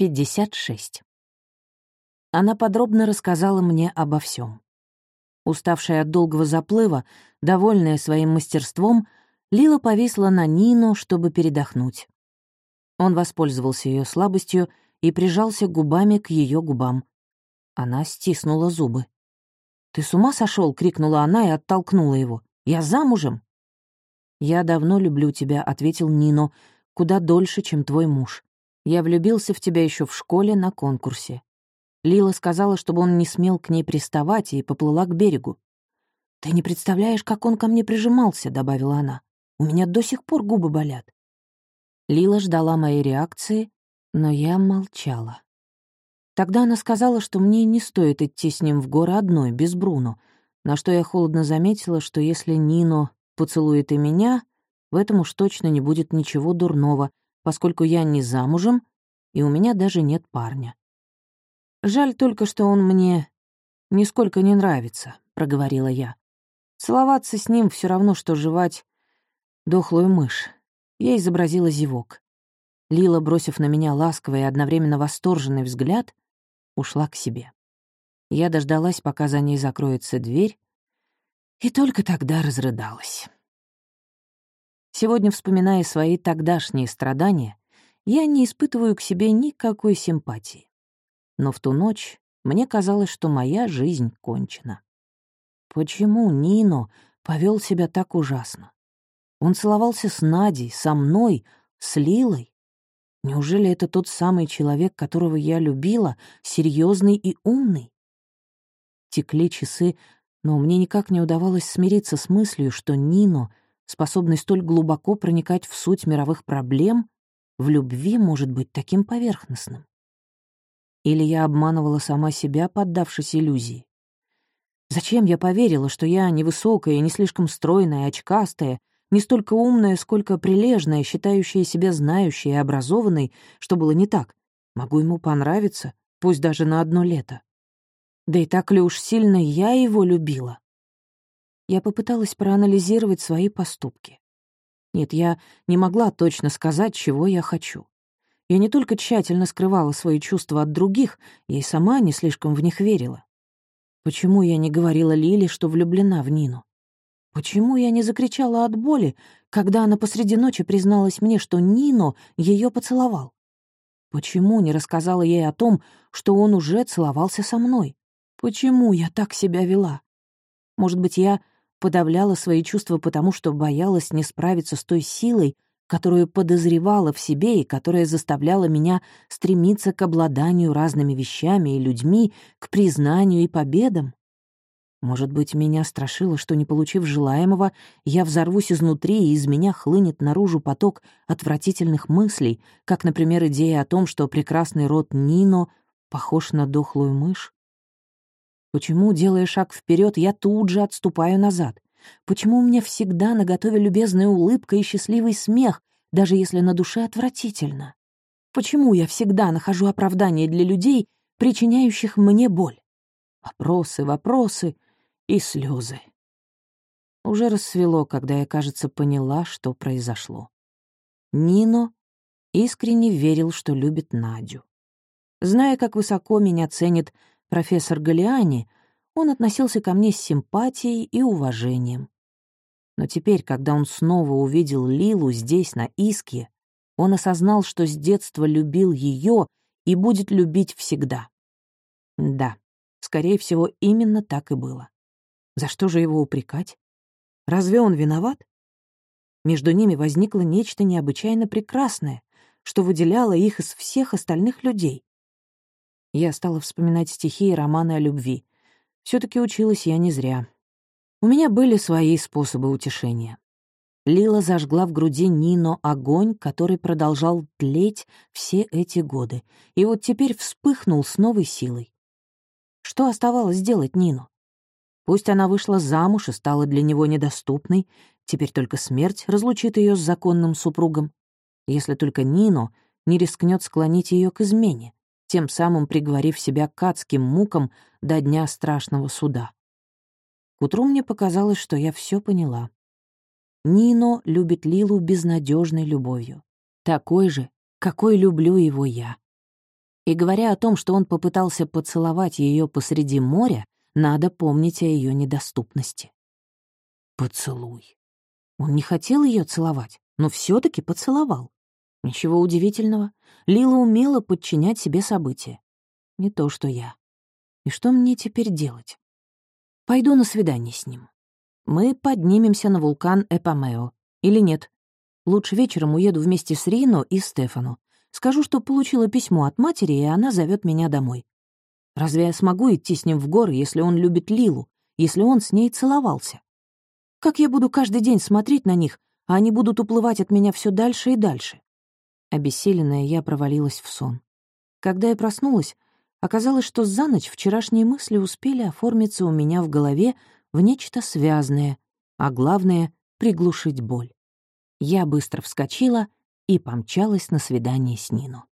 56. Она подробно рассказала мне обо всем. Уставшая от долгого заплыва, довольная своим мастерством, Лила повисла на Нину, чтобы передохнуть. Он воспользовался ее слабостью и прижался губами к ее губам. Она стиснула зубы. «Ты с ума сошел? крикнула она и оттолкнула его. «Я замужем?» «Я давно люблю тебя», — ответил Нино, — «куда дольше, чем твой муж. Я влюбился в тебя еще в школе на конкурсе. Лила сказала, чтобы он не смел к ней приставать, и поплыла к берегу. «Ты не представляешь, как он ко мне прижимался», — добавила она. «У меня до сих пор губы болят». Лила ждала моей реакции, но я молчала. Тогда она сказала, что мне не стоит идти с ним в горы одной, без Бруно, на что я холодно заметила, что если Нино поцелует и меня, в этом уж точно не будет ничего дурного, поскольку я не замужем, и у меня даже нет парня. «Жаль только, что он мне нисколько не нравится», — проговорила я. «Целоваться с ним все равно, что жевать дохлую мышь». Я изобразила зевок. Лила, бросив на меня ласковый и одновременно восторженный взгляд, ушла к себе. Я дождалась, пока за ней закроется дверь, и только тогда разрыдалась. Сегодня, вспоминая свои тогдашние страдания, я не испытываю к себе никакой симпатии. Но в ту ночь мне казалось, что моя жизнь кончена. Почему Нино повел себя так ужасно? Он целовался с Надей, со мной, с Лилой. Неужели это тот самый человек, которого я любила, серьезный и умный? Текли часы, но мне никак не удавалось смириться с мыслью, что Нино способный столь глубоко проникать в суть мировых проблем, в любви может быть таким поверхностным? Или я обманывала сама себя, поддавшись иллюзии? Зачем я поверила, что я невысокая, не слишком стройная, очкастая, не столько умная, сколько прилежная, считающая себя знающей и образованной, что было не так? Могу ему понравиться, пусть даже на одно лето. Да и так ли уж сильно я его любила? Я попыталась проанализировать свои поступки. Нет, я не могла точно сказать, чего я хочу. Я не только тщательно скрывала свои чувства от других, я и сама не слишком в них верила. Почему я не говорила Лиле, что влюблена в Нину? Почему я не закричала от боли, когда она посреди ночи призналась мне, что Нино ее поцеловал? Почему не рассказала ей о том, что он уже целовался со мной? Почему я так себя вела? Может быть, я подавляла свои чувства потому, что боялась не справиться с той силой, которую подозревала в себе и которая заставляла меня стремиться к обладанию разными вещами и людьми, к признанию и победам. Может быть, меня страшило, что, не получив желаемого, я взорвусь изнутри, и из меня хлынет наружу поток отвратительных мыслей, как, например, идея о том, что прекрасный род Нино похож на дохлую мышь? Почему, делая шаг вперед, я тут же отступаю назад? Почему у меня всегда наготове любезная улыбка и счастливый смех, даже если на душе отвратительно? Почему я всегда нахожу оправдание для людей, причиняющих мне боль? Вопросы, вопросы и слезы. Уже рассвело, когда я, кажется, поняла, что произошло. Нино искренне верил, что любит Надю. Зная, как высоко меня ценит профессор Галиани, он относился ко мне с симпатией и уважением. Но теперь, когда он снова увидел Лилу здесь, на Иске, он осознал, что с детства любил ее и будет любить всегда. Да, скорее всего, именно так и было. За что же его упрекать? Разве он виноват? Между ними возникло нечто необычайно прекрасное, что выделяло их из всех остальных людей. Я стала вспоминать стихи и романы о любви. все таки училась я не зря. У меня были свои способы утешения. Лила зажгла в груди Нино огонь, который продолжал тлеть все эти годы, и вот теперь вспыхнул с новой силой. Что оставалось делать Нино? Пусть она вышла замуж и стала для него недоступной, теперь только смерть разлучит ее с законным супругом. Если только Нино не рискнет склонить ее к измене тем самым приговорив себя к адским мукам до дня страшного суда. К утру мне показалось, что я все поняла. Нино любит Лилу безнадежной любовью, такой же, какой люблю его я. И говоря о том, что он попытался поцеловать ее посреди моря, надо помнить о ее недоступности. Поцелуй. Он не хотел ее целовать, но все таки поцеловал. Ничего удивительного. Лила умела подчинять себе события. Не то, что я. И что мне теперь делать? Пойду на свидание с ним. Мы поднимемся на вулкан Эпамео. Или нет? Лучше вечером уеду вместе с Рино и Стефану. Скажу, что получила письмо от матери, и она зовет меня домой. Разве я смогу идти с ним в горы, если он любит Лилу, если он с ней целовался? Как я буду каждый день смотреть на них, а они будут уплывать от меня все дальше и дальше? Обессиленная, я провалилась в сон. Когда я проснулась, оказалось, что за ночь вчерашние мысли успели оформиться у меня в голове в нечто связанное, а главное — приглушить боль. Я быстро вскочила и помчалась на свидание с Нино.